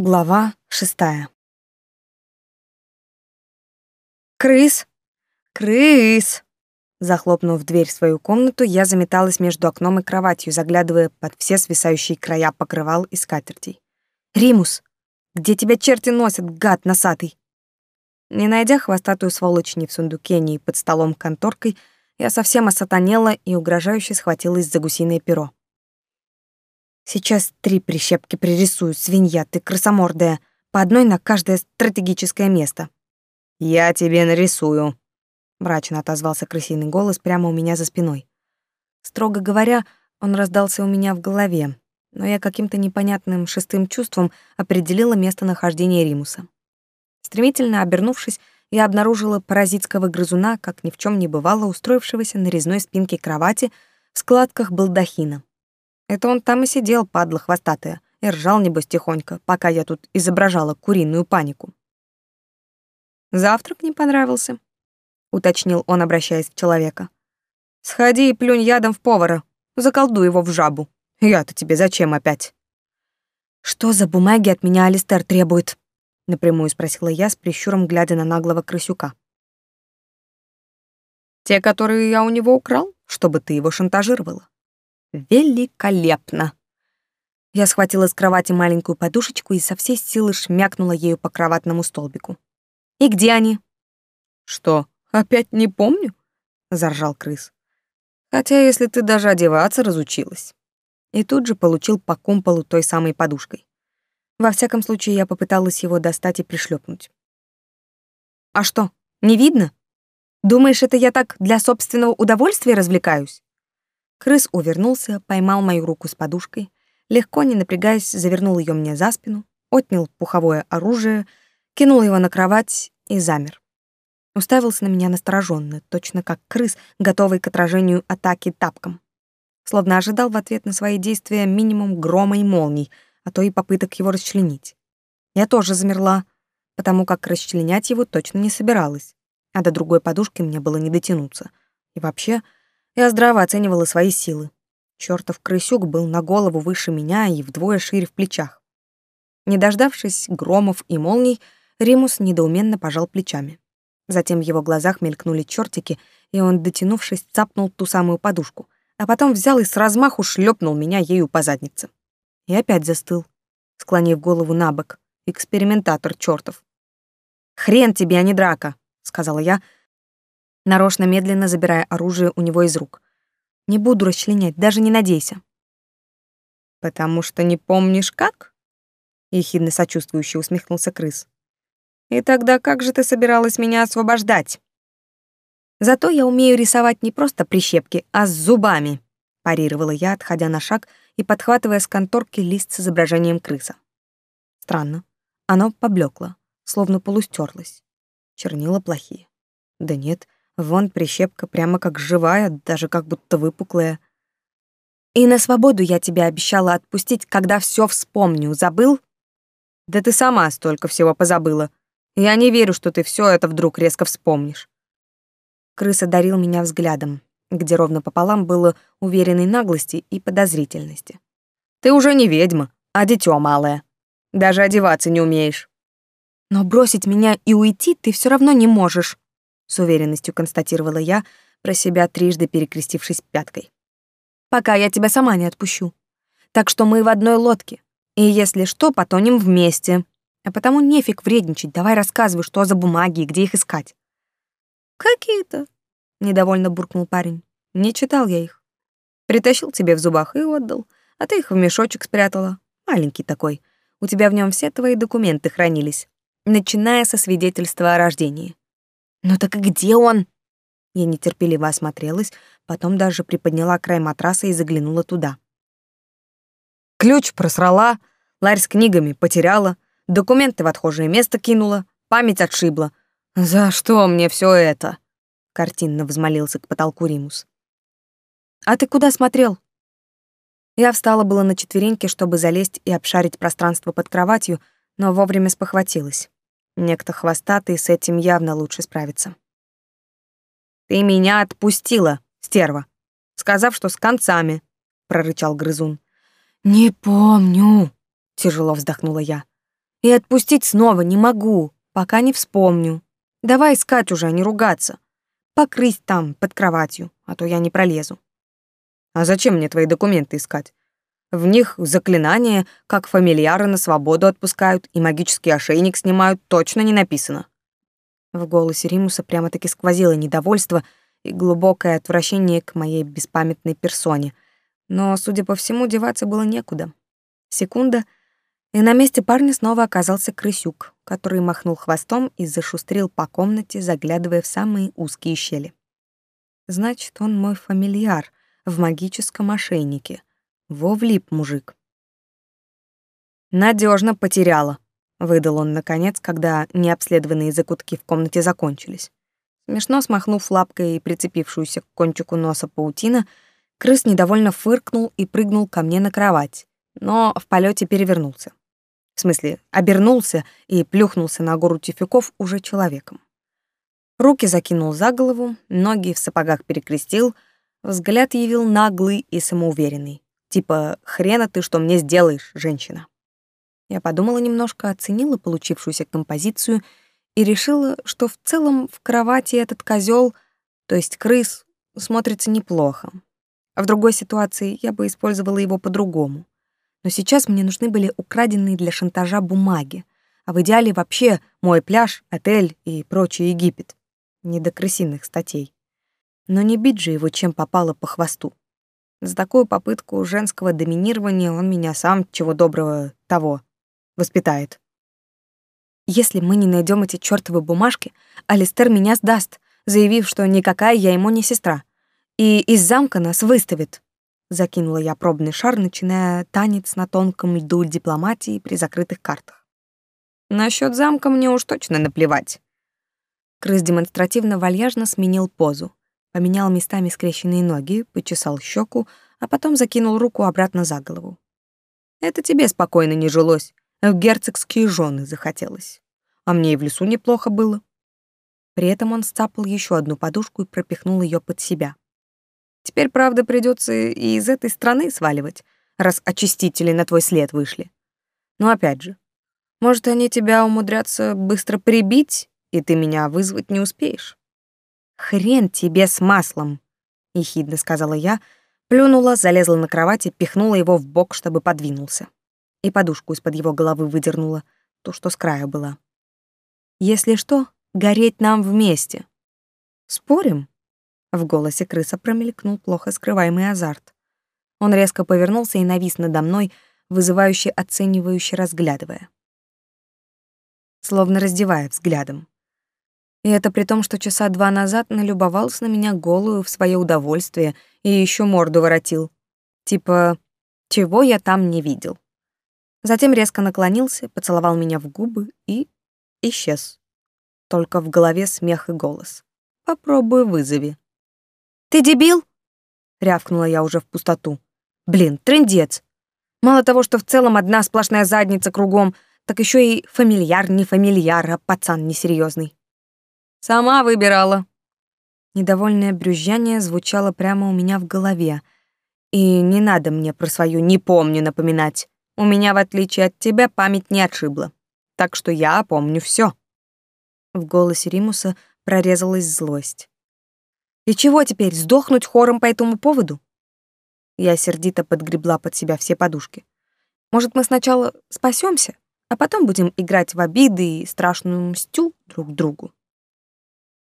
Глава шестая. «Крыс! Крыс!» Захлопнув дверь в свою комнату, я заметалась между окном и кроватью, заглядывая под все свисающие края покрывал и скатертей. «Римус! Где тебя черти носят, гад носатый?» Не найдя хвостатую сволочь ни в сундуке, ни под столом конторкой, я совсем осатанела и угрожающе схватилась за гусиное перо. Сейчас три прищепки пририсую, свинья ты красомордая, по одной на каждое стратегическое место. Я тебе нарисую, мрачно отозвался крысиный голос прямо у меня за спиной. Строго говоря, он раздался у меня в голове, но я каким-то непонятным шестым чувством определила местонахождение Римуса. Стремительно обернувшись, я обнаружила паразитского грызуна, как ни в чем не бывало, устроившегося на резной спинке кровати в складках балдахина. Это он там и сидел, падла хвостатая, и ржал, небось, тихонько, пока я тут изображала куриную панику. «Завтрак не понравился», — уточнил он, обращаясь к человека. «Сходи и плюнь ядом в повара, заколдуй его в жабу. Я-то тебе зачем опять?» «Что за бумаги от меня Алистер требует?» — напрямую спросила я, с прищуром глядя на наглого крысюка. «Те, которые я у него украл, чтобы ты его шантажировала. Великолепно. Я схватила с кровати маленькую подушечку и со всей силы шмякнула ею по кроватному столбику. «И где они?» «Что, опять не помню?» — заржал крыс. «Хотя если ты даже одеваться разучилась». И тут же получил по кумполу той самой подушкой. Во всяком случае, я попыталась его достать и пришлепнуть. «А что, не видно? Думаешь, это я так для собственного удовольствия развлекаюсь?» Крыс увернулся, поймал мою руку с подушкой, легко, не напрягаясь, завернул ее мне за спину, отнял пуховое оружие, кинул его на кровать и замер. Уставился на меня настороженно, точно как крыс, готовый к отражению атаки тапком. Словно ожидал в ответ на свои действия минимум грома и молний, а то и попыток его расчленить. Я тоже замерла, потому как расчленять его точно не собиралась, а до другой подушки мне было не дотянуться. И вообще, я здраво оценивала свои силы. Чёртов крысюк был на голову выше меня и вдвое шире в плечах. Не дождавшись громов и молний, Римус недоуменно пожал плечами. Затем в его глазах мелькнули чертики, и он, дотянувшись, цапнул ту самую подушку, а потом взял и с размаху шлепнул меня ею по заднице. И опять застыл, склонив голову на бок. Экспериментатор чёртов. «Хрен тебе, а не драка», — сказала я, нарочно медленно забирая оружие у него из рук. «Не буду расчленять, даже не надейся». «Потому что не помнишь как?» — ехидно сочувствующе усмехнулся крыс. «И тогда как же ты собиралась меня освобождать?» «Зато я умею рисовать не просто прищепки, а с зубами», — парировала я, отходя на шаг и подхватывая с конторки лист с изображением крыса. Странно. Оно поблекло, словно полустерлось. Чернила плохие. Да нет, Вон прищепка прямо как живая, даже как будто выпуклая. И на свободу я тебя обещала отпустить, когда все вспомню. Забыл? Да ты сама столько всего позабыла. Я не верю, что ты все это вдруг резко вспомнишь. Крыса дарил меня взглядом, где ровно пополам было уверенной наглости и подозрительности. Ты уже не ведьма, а дитё малое. Даже одеваться не умеешь. Но бросить меня и уйти ты все равно не можешь с уверенностью констатировала я, про себя трижды перекрестившись пяткой. Пока я тебя сама не отпущу. Так что мы в одной лодке. И если что, потонем вместе. А потому нефиг вредничать, давай рассказывай, что за бумаги и где их искать. Какие-то, недовольно буркнул парень. Не читал я их. Притащил тебе в зубах и отдал, а ты их в мешочек спрятала. Маленький такой. У тебя в нем все твои документы хранились, начиная со свидетельства о рождении. «Ну так где он?» Я нетерпеливо осмотрелась, потом даже приподняла край матраса и заглянула туда. Ключ просрала, ларь с книгами потеряла, документы в отхожее место кинула, память отшибла. «За что мне все это?» — картинно взмолился к потолку Римус. «А ты куда смотрел?» Я встала было на четвереньки, чтобы залезть и обшарить пространство под кроватью, но вовремя спохватилась. Некто хвостатый с этим явно лучше справится. «Ты меня отпустила, стерва, сказав, что с концами», — прорычал грызун. «Не помню», — тяжело вздохнула я. И отпустить снова не могу, пока не вспомню. Давай искать уже, а не ругаться. Покрыть там, под кроватью, а то я не пролезу. А зачем мне твои документы искать? В них заклинания, как фамильяры на свободу отпускают и магический ошейник снимают, точно не написано. В голосе Римуса прямо-таки сквозило недовольство и глубокое отвращение к моей беспамятной персоне. Но, судя по всему, деваться было некуда. Секунда, и на месте парня снова оказался крысюк, который махнул хвостом и зашустрил по комнате, заглядывая в самые узкие щели. Значит, он мой фамильяр в магическом ошейнике. Во влип мужик. Надежно потеряла, выдал он наконец, когда необследованные закутки в комнате закончились. Смешно смахнув лапкой и прицепившуюся к кончику носа паутина, крыс недовольно фыркнул и прыгнул ко мне на кровать, но в полете перевернулся. В смысле, обернулся и плюхнулся на гору тюфяков уже человеком. Руки закинул за голову, ноги в сапогах перекрестил, взгляд явил наглый и самоуверенный. Типа, хрена ты что мне сделаешь, женщина. Я подумала немножко, оценила получившуюся композицию и решила, что в целом в кровати этот козел, то есть крыс, смотрится неплохо. А в другой ситуации я бы использовала его по-другому но сейчас мне нужны были украденные для шантажа бумаги, а в идеале вообще мой пляж, отель и прочий Египет. Не до крысиных статей. Но не бить же его чем попало по хвосту. За такую попытку женского доминирования он меня сам, чего доброго, того, воспитает. Если мы не найдем эти чёртовы бумажки, Алистер меня сдаст, заявив, что никакая я ему не сестра. И из замка нас выставит. Закинула я пробный шар, начиная танец на тонком льду дипломатии при закрытых картах. Насчет замка мне уж точно наплевать. Крыс демонстративно вальяжно сменил позу, поменял местами скрещенные ноги, почесал щеку, а потом закинул руку обратно за голову. Это тебе спокойно не жилось, в герцогские жены захотелось. А мне и в лесу неплохо было. При этом он стапал еще одну подушку и пропихнул ее под себя. Теперь, правда, придется и из этой страны сваливать, раз очистители на твой след вышли. Но опять же, может, они тебя умудрятся быстро прибить, и ты меня вызвать не успеешь. Хрен тебе с маслом, ехидно сказала я, плюнула, залезла на кровать и пихнула его в бок, чтобы подвинулся. И подушку из-под его головы выдернула, то, что с края была. Если что, гореть нам вместе. Спорим? В голосе крыса промелькнул плохо скрываемый азарт. Он резко повернулся и навис надо мной, вызывающе оценивающе разглядывая. Словно раздевая взглядом. И это при том, что часа два назад налюбовался на меня голую в свое удовольствие и еще морду воротил. Типа, чего я там не видел. Затем резко наклонился, поцеловал меня в губы и исчез. Только в голове смех и голос. Попробуй вызови. «Ты дебил?» — рявкнула я уже в пустоту. «Блин, трындец! Мало того, что в целом одна сплошная задница кругом, так еще и фамильяр не фамильяр, а пацан несерьезный. «Сама выбирала». Недовольное брюзжание звучало прямо у меня в голове. И не надо мне про свою «не помню» напоминать. У меня, в отличие от тебя, память не отшибла. Так что я помню все. В голосе Римуса прорезалась злость. И чего теперь, сдохнуть хором по этому поводу? Я сердито подгребла под себя все подушки. Может, мы сначала спасемся, а потом будем играть в обиды и страшную мстю друг другу?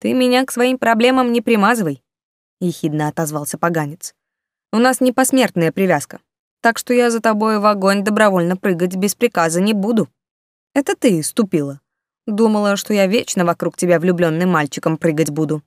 Ты меня к своим проблемам не примазывай, ехидно отозвался поганец. У нас не посмертная привязка, так что я за тобой в огонь добровольно прыгать без приказа не буду. Это ты ступила. Думала, что я вечно вокруг тебя влюбленным мальчиком прыгать буду.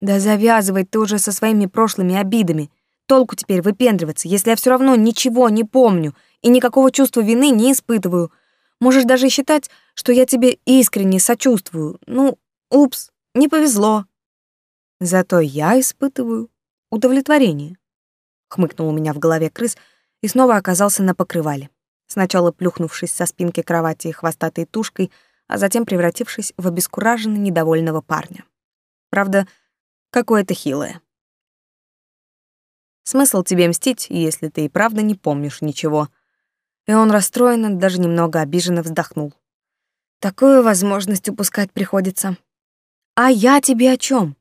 Да завязывай ты уже со своими прошлыми обидами. Толку теперь выпендриваться, если я все равно ничего не помню и никакого чувства вины не испытываю. Можешь даже считать, что я тебе искренне сочувствую. Ну, упс, не повезло. Зато я испытываю удовлетворение. Хмыкнул у меня в голове крыс и снова оказался на покрывале. Сначала плюхнувшись со спинки кровати хвостатой тушкой, а затем превратившись в обескураженно недовольного парня. Правда, какое-то хилое. Смысл тебе мстить, если ты и правда не помнишь ничего. и он расстроенно, даже немного обиженно вздохнул. Такую возможность упускать приходится. А я тебе о чем?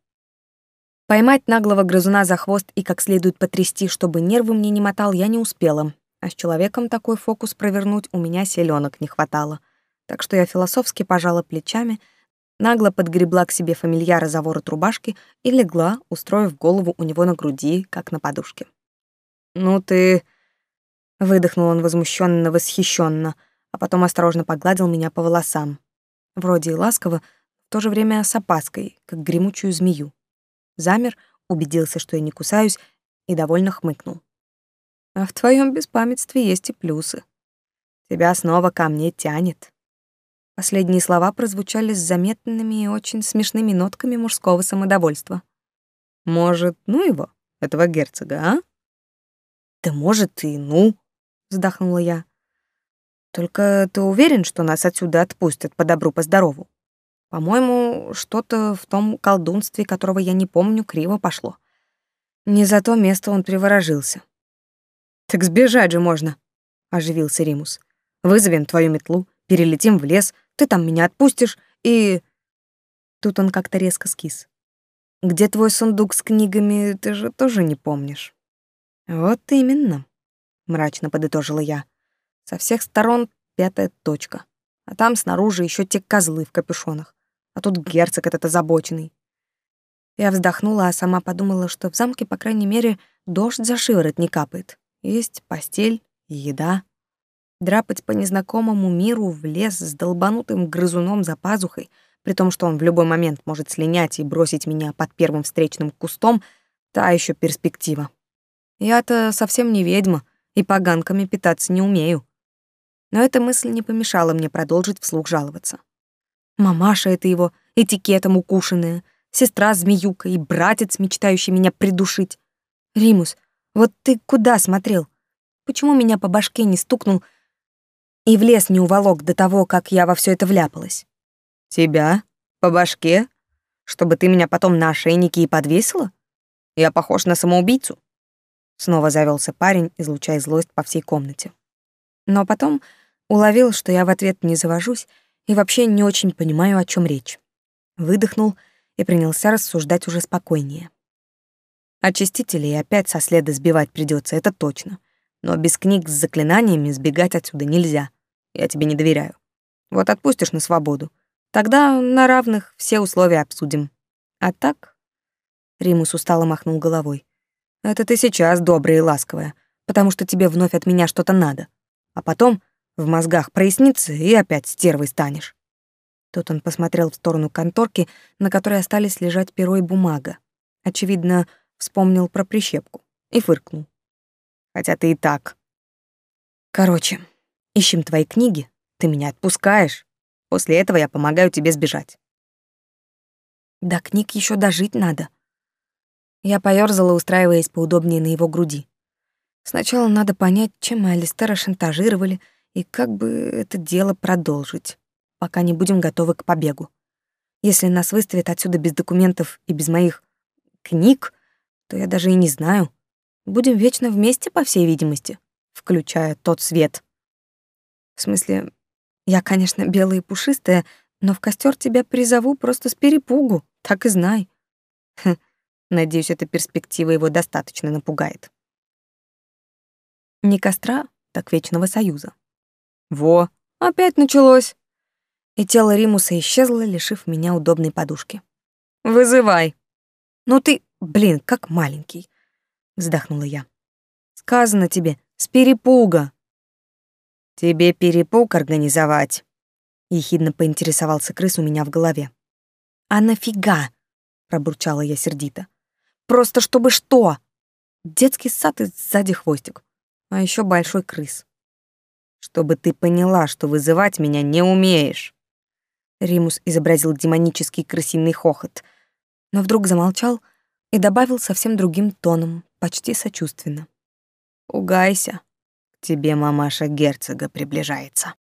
Поймать наглого грызуна за хвост и как следует потрясти, чтобы нервы мне не мотал, я не успела. А с человеком такой фокус провернуть у меня селенок не хватало. Так что я философски пожала плечами, нагло подгребла к себе фамильяра за ворот рубашки и легла, устроив голову у него на груди, как на подушке. «Ну ты...» — выдохнул он возмущенно, восхищенно, а потом осторожно погладил меня по волосам. Вроде и ласково, то же время с опаской, как гремучую змею. Замер, убедился, что я не кусаюсь, и довольно хмыкнул. А в твоем беспамятстве есть и плюсы. Тебя снова ко мне тянет. Последние слова прозвучали с заметными и очень смешными нотками мужского самодовольства. Может, ну его, этого герцога, а? Да может и ну, вздохнула я. Только ты уверен, что нас отсюда отпустят по добру, по здорову? По-моему, что-то в том колдунстве, которого я не помню, криво пошло. Не за то место он приворожился. Так сбежать же можно, оживился Римус. Вызовем твою метлу, перелетим в лес, ты там меня отпустишь и Тут он как-то резко скис. Где твой сундук с книгами, ты же тоже не помнишь. Вот именно, мрачно подытожила я. Со всех сторон пятая точка. А там снаружи еще те козлы в капюшонах. А тут герцог этот озабоченный. Я вздохнула, а сама подумала, что в замке, по крайней мере, дождь за шиворот не капает. Есть постель и еда. Драпать по незнакомому миру в лес с долбанутым грызуном за пазухой, при том, что он в любой момент может слинять и бросить меня под первым встречным кустом, та еще перспектива. Я-то совсем не ведьма и поганками питаться не умею. Но эта мысль не помешала мне продолжить вслух жаловаться. Мамаша это его, этикетом укушенная, сестра-змеюка и братец, мечтающий меня придушить. Римус — вот ты куда смотрел? Почему меня по башке не стукнул и в лес не уволок до того, как я во все это вляпалась? Тебя? По башке? Чтобы ты меня потом на ошейнике и подвесила? Я похож на самоубийцу? Снова завелся парень, излучая злость по всей комнате. Но потом уловил, что я в ответ не завожусь и вообще не очень понимаю, о чем речь. Выдохнул и принялся рассуждать уже спокойнее. Очистителей опять со следа сбивать придется, это точно. Но без книг с заклинаниями сбегать отсюда нельзя. Я тебе не доверяю. Вот отпустишь на свободу. Тогда на равных все условия обсудим. А так...» Римус устало махнул головой. «Это ты сейчас добрая и ласковая, потому что тебе вновь от меня что-то надо. А потом в мозгах прояснится, и опять стервой станешь». Тут он посмотрел в сторону конторки, на которой остались лежать перо и бумага. Очевидно, вспомнил про прищепку и фыркнул. Хотя ты и так. Короче, ищем твои книги, ты меня отпускаешь. После этого я помогаю тебе сбежать. До книг еще дожить надо. Я поёрзала, устраиваясь поудобнее на его груди. Сначала надо понять, чем Алистера шантажировали и как бы это дело продолжить, пока не будем готовы к побегу. Если нас выставят отсюда без документов и без моих книг, то я даже и не знаю. Будем вечно вместе, по всей видимости, включая тот свет. В смысле, я, конечно, белая и пушистая, но в костер тебя призову просто с перепугу, так и знай. Хм, надеюсь, эта перспектива его достаточно напугает. Не костра, так вечного союза. Во, опять началось. И тело Римуса исчезло, лишив меня удобной подушки. Вызывай. Ну ты Блин, как маленький, вздохнула я. Сказано тебе, с перепуга. Тебе перепуг организовать, ехидно поинтересовался крыс у меня в голове. А нафига? пробурчала я сердито. Просто чтобы что? Детский сад и сзади хвостик, а еще большой крыс. Чтобы ты поняла, что вызывать меня не умеешь. Римус изобразил демонический крысиный хохот, но вдруг замолчал, и добавил совсем другим тоном, почти сочувственно. «Угайся, к тебе мамаша герцога приближается».